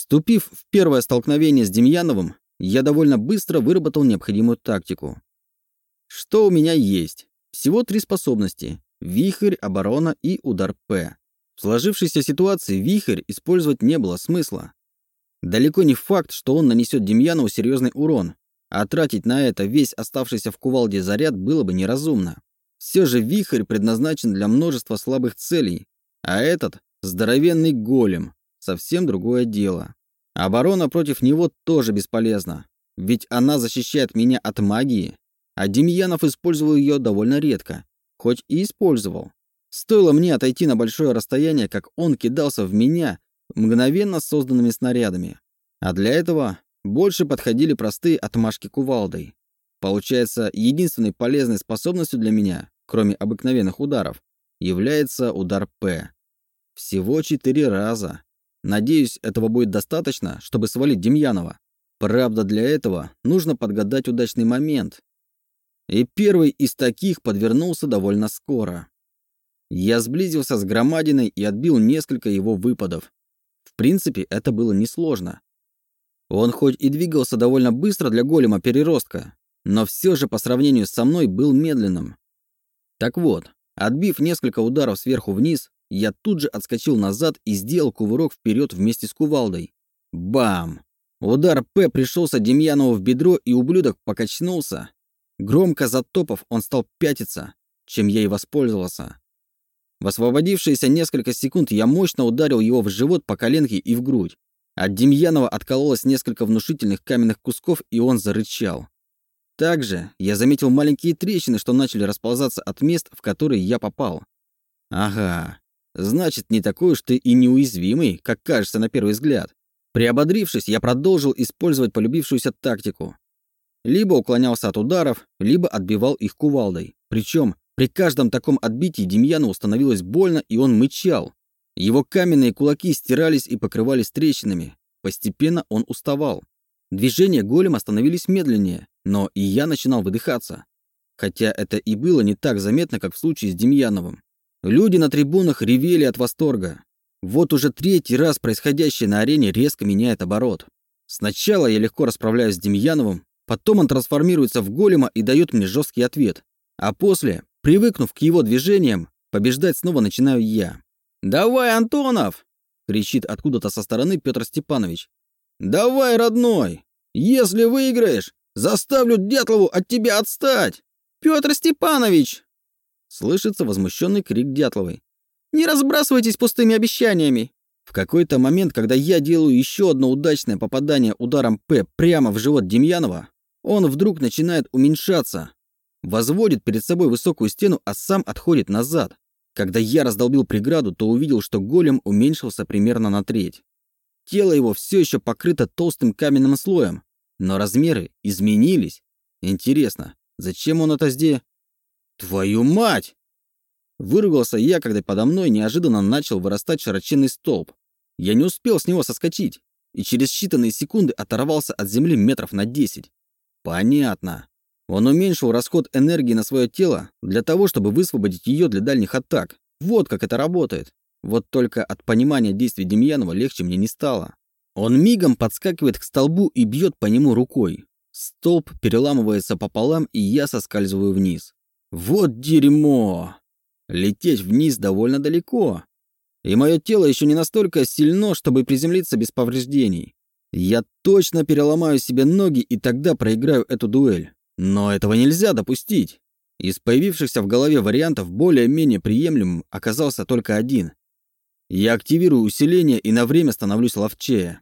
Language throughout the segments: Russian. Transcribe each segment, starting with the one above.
Вступив в первое столкновение с Демьяновым, я довольно быстро выработал необходимую тактику. Что у меня есть? Всего три способности – вихрь, оборона и удар П. В сложившейся ситуации вихрь использовать не было смысла. Далеко не факт, что он нанесет Демьянову серьезный урон, а тратить на это весь оставшийся в кувалде заряд было бы неразумно. Все же вихрь предназначен для множества слабых целей, а этот – здоровенный голем, совсем другое дело. Оборона против него тоже бесполезна, ведь она защищает меня от магии, а Демьянов использовал ее довольно редко, хоть и использовал. Стоило мне отойти на большое расстояние, как он кидался в меня мгновенно созданными снарядами. А для этого больше подходили простые отмашки кувалдой. Получается, единственной полезной способностью для меня, кроме обыкновенных ударов, является удар П. Всего четыре раза. Надеюсь, этого будет достаточно, чтобы свалить Демьянова. Правда, для этого нужно подгадать удачный момент. И первый из таких подвернулся довольно скоро. Я сблизился с громадиной и отбил несколько его выпадов. В принципе, это было несложно. Он хоть и двигался довольно быстро для голема переростка, но все же по сравнению со мной был медленным. Так вот, отбив несколько ударов сверху вниз, я тут же отскочил назад и сделал кувырок вперед вместе с кувалдой. Бам! Удар П пришелся Демьянову в бедро, и ублюдок покачнулся. Громко затопав, он стал пятиться, чем я и воспользовался. В освободившиеся несколько секунд я мощно ударил его в живот по коленке и в грудь. От Демьянова откололось несколько внушительных каменных кусков, и он зарычал. Также я заметил маленькие трещины, что начали расползаться от мест, в которые я попал. Ага, значит, не такой уж ты и неуязвимый, как кажется на первый взгляд. Приободрившись, я продолжил использовать полюбившуюся тактику. Либо уклонялся от ударов, либо отбивал их кувалдой. Причем при каждом таком отбитии Демьяну становилось больно, и он мычал. Его каменные кулаки стирались и покрывались трещинами. Постепенно он уставал. Движения голема становились медленнее, но и я начинал выдыхаться. Хотя это и было не так заметно, как в случае с Демьяновым. Люди на трибунах ревели от восторга. Вот уже третий раз происходящее на арене резко меняет оборот. Сначала я легко расправляюсь с Демьяновым, потом он трансформируется в голема и дает мне жесткий ответ. А после Привыкнув к его движениям, побеждать снова начинаю я. «Давай, Антонов!» — кричит откуда-то со стороны Петр Степанович. «Давай, родной! Если выиграешь, заставлю Дятлову от тебя отстать!» «Петр Степанович!» Слышится возмущенный крик Дятловой. «Не разбрасывайтесь пустыми обещаниями!» В какой-то момент, когда я делаю еще одно удачное попадание ударом П прямо в живот Демьянова, он вдруг начинает уменьшаться, возводит перед собой высокую стену, а сам отходит назад. Когда я раздолбил преграду, то увидел, что голем уменьшился примерно на треть. Тело его все еще покрыто толстым каменным слоем, но размеры изменились. Интересно, зачем он это сделал? Твою мать! Выругался я, когда подо мной неожиданно начал вырастать широченный столб. Я не успел с него соскочить, и через считанные секунды оторвался от земли метров на десять. Понятно. Он уменьшил расход энергии на свое тело для того, чтобы высвободить ее для дальних атак. Вот как это работает. Вот только от понимания действий Демьянова легче мне не стало. Он мигом подскакивает к столбу и бьет по нему рукой. Столб переламывается пополам, и я соскальзываю вниз. Вот дерьмо! Лететь вниз довольно далеко. И мое тело еще не настолько сильно, чтобы приземлиться без повреждений. Я точно переломаю себе ноги, и тогда проиграю эту дуэль. Но этого нельзя допустить. Из появившихся в голове вариантов более-менее приемлемым оказался только один. Я активирую усиление и на время становлюсь ловчее.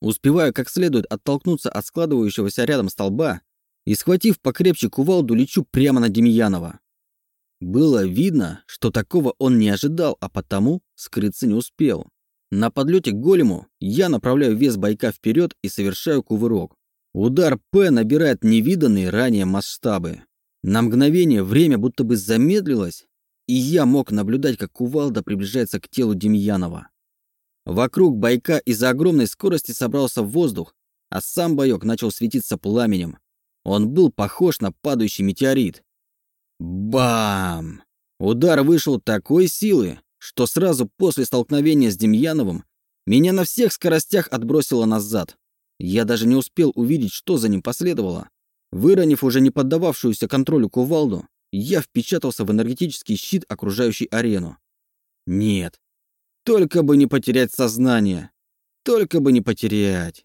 Успеваю как следует оттолкнуться от складывающегося рядом столба и, схватив покрепче кувалду, лечу прямо на Демьянова. Было видно, что такого он не ожидал, а потому скрыться не успел. На подлете к голему я направляю вес байка вперед и совершаю кувырок. Удар П набирает невиданные ранее масштабы. На мгновение время будто бы замедлилось, и я мог наблюдать, как кувалда приближается к телу Демьянова. Вокруг байка из-за огромной скорости собрался воздух, а сам боек начал светиться пламенем. Он был похож на падающий метеорит. Бам! Удар вышел такой силы, что сразу после столкновения с Демьяновым Меня на всех скоростях отбросило назад. Я даже не успел увидеть, что за ним последовало. Выронив уже не поддававшуюся контролю кувалду, я впечатался в энергетический щит, окружающий арену. Нет. Только бы не потерять сознание. Только бы не потерять.